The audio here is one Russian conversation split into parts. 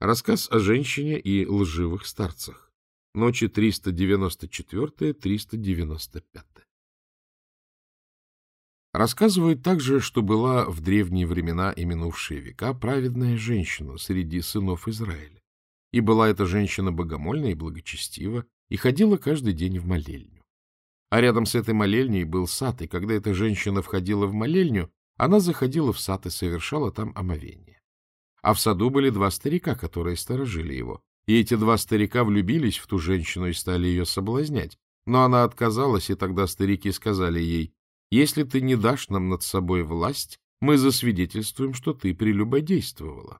Рассказ о женщине и лживых старцах. Ночи 394-395. Рассказывают также, что была в древние времена и минувшие века праведная женщина среди сынов Израиля. И была эта женщина богомольна и благочестива, и ходила каждый день в молельню. А рядом с этой молельней был сад, и когда эта женщина входила в молельню, она заходила в сад и совершала там омовение. А в саду были два старика, которые сторожили его. И эти два старика влюбились в ту женщину и стали ее соблазнять. Но она отказалась, и тогда старики сказали ей, «Если ты не дашь нам над собой власть, мы засвидетельствуем, что ты прелюбодействовала».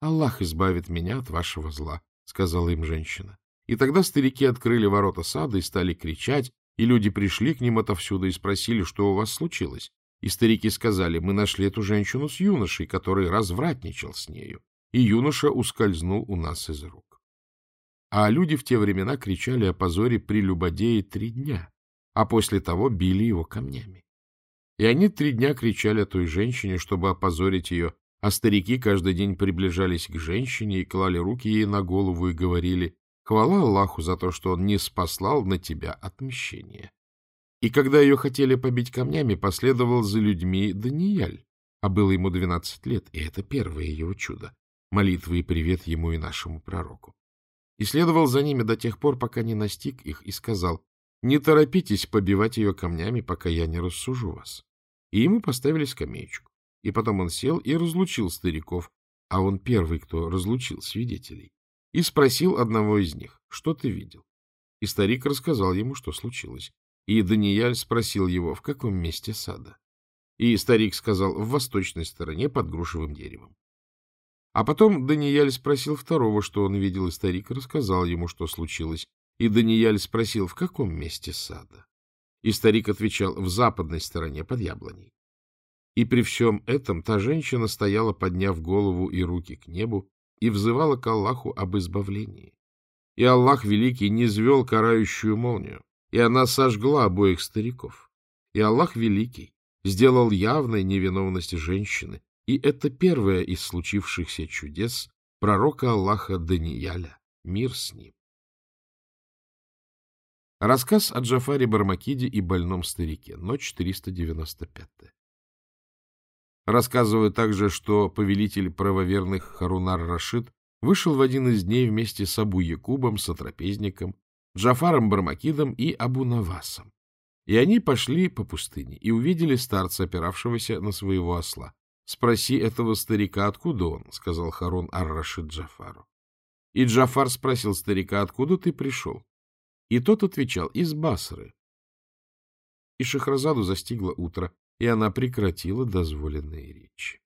«Аллах избавит меня от вашего зла», — сказала им женщина. И тогда старики открыли ворота сада и стали кричать, и люди пришли к ним отовсюду и спросили, что у вас случилось. И старики сказали, мы нашли эту женщину с юношей, который развратничал с нею, и юноша ускользнул у нас из рук. А люди в те времена кричали о позоре прелюбодея три дня, а после того били его камнями. И они три дня кричали о той женщине, чтобы опозорить ее, а старики каждый день приближались к женщине и клали руки ей на голову и говорили, «Хвала Аллаху за то, что Он не спаслал на тебя отмщение». И когда ее хотели побить камнями, последовал за людьми Данияль, а было ему двенадцать лет, и это первое его чудо. Молитвы и привет ему и нашему пророку. И следовал за ними до тех пор, пока не настиг их, и сказал, «Не торопитесь побивать ее камнями, пока я не рассужу вас». И ему поставили скамеечку. И потом он сел и разлучил стариков, а он первый, кто разлучил свидетелей, и спросил одного из них, что ты видел. И старик рассказал ему, что случилось. И Даниэль спросил его, в каком месте сада. И старик сказал, в восточной стороне под грушевым деревом. А потом Даниэль спросил второго, что он видел, и старик рассказал ему, что случилось. И Даниэль спросил, в каком месте сада. И старик отвечал, в западной стороне под яблоней. И при всем этом та женщина стояла, подняв голову и руки к небу, и взывала к Аллаху об избавлении. И Аллах Великий не звел карающую молнию, и она сожгла обоих стариков. И Аллах Великий сделал явной невиновность женщины, и это первое из случившихся чудес пророка Аллаха Данияля, мир с ним. Рассказ о Джафаре Бармакиде и больном старике. Ночь 395. Рассказываю также, что повелитель правоверных Харунар Рашид вышел в один из дней вместе с Абу Якубом, сотрапезником, Джафаром Бармакидом и Абу Навасом. И они пошли по пустыне и увидели старца, опиравшегося на своего осла. — Спроси этого старика, откуда он, — сказал Харун ар-Рашид Джафару. И Джафар спросил старика, откуда ты пришел? И тот отвечал, из Басры. И Шахразаду застигло утро, и она прекратила дозволенные речи.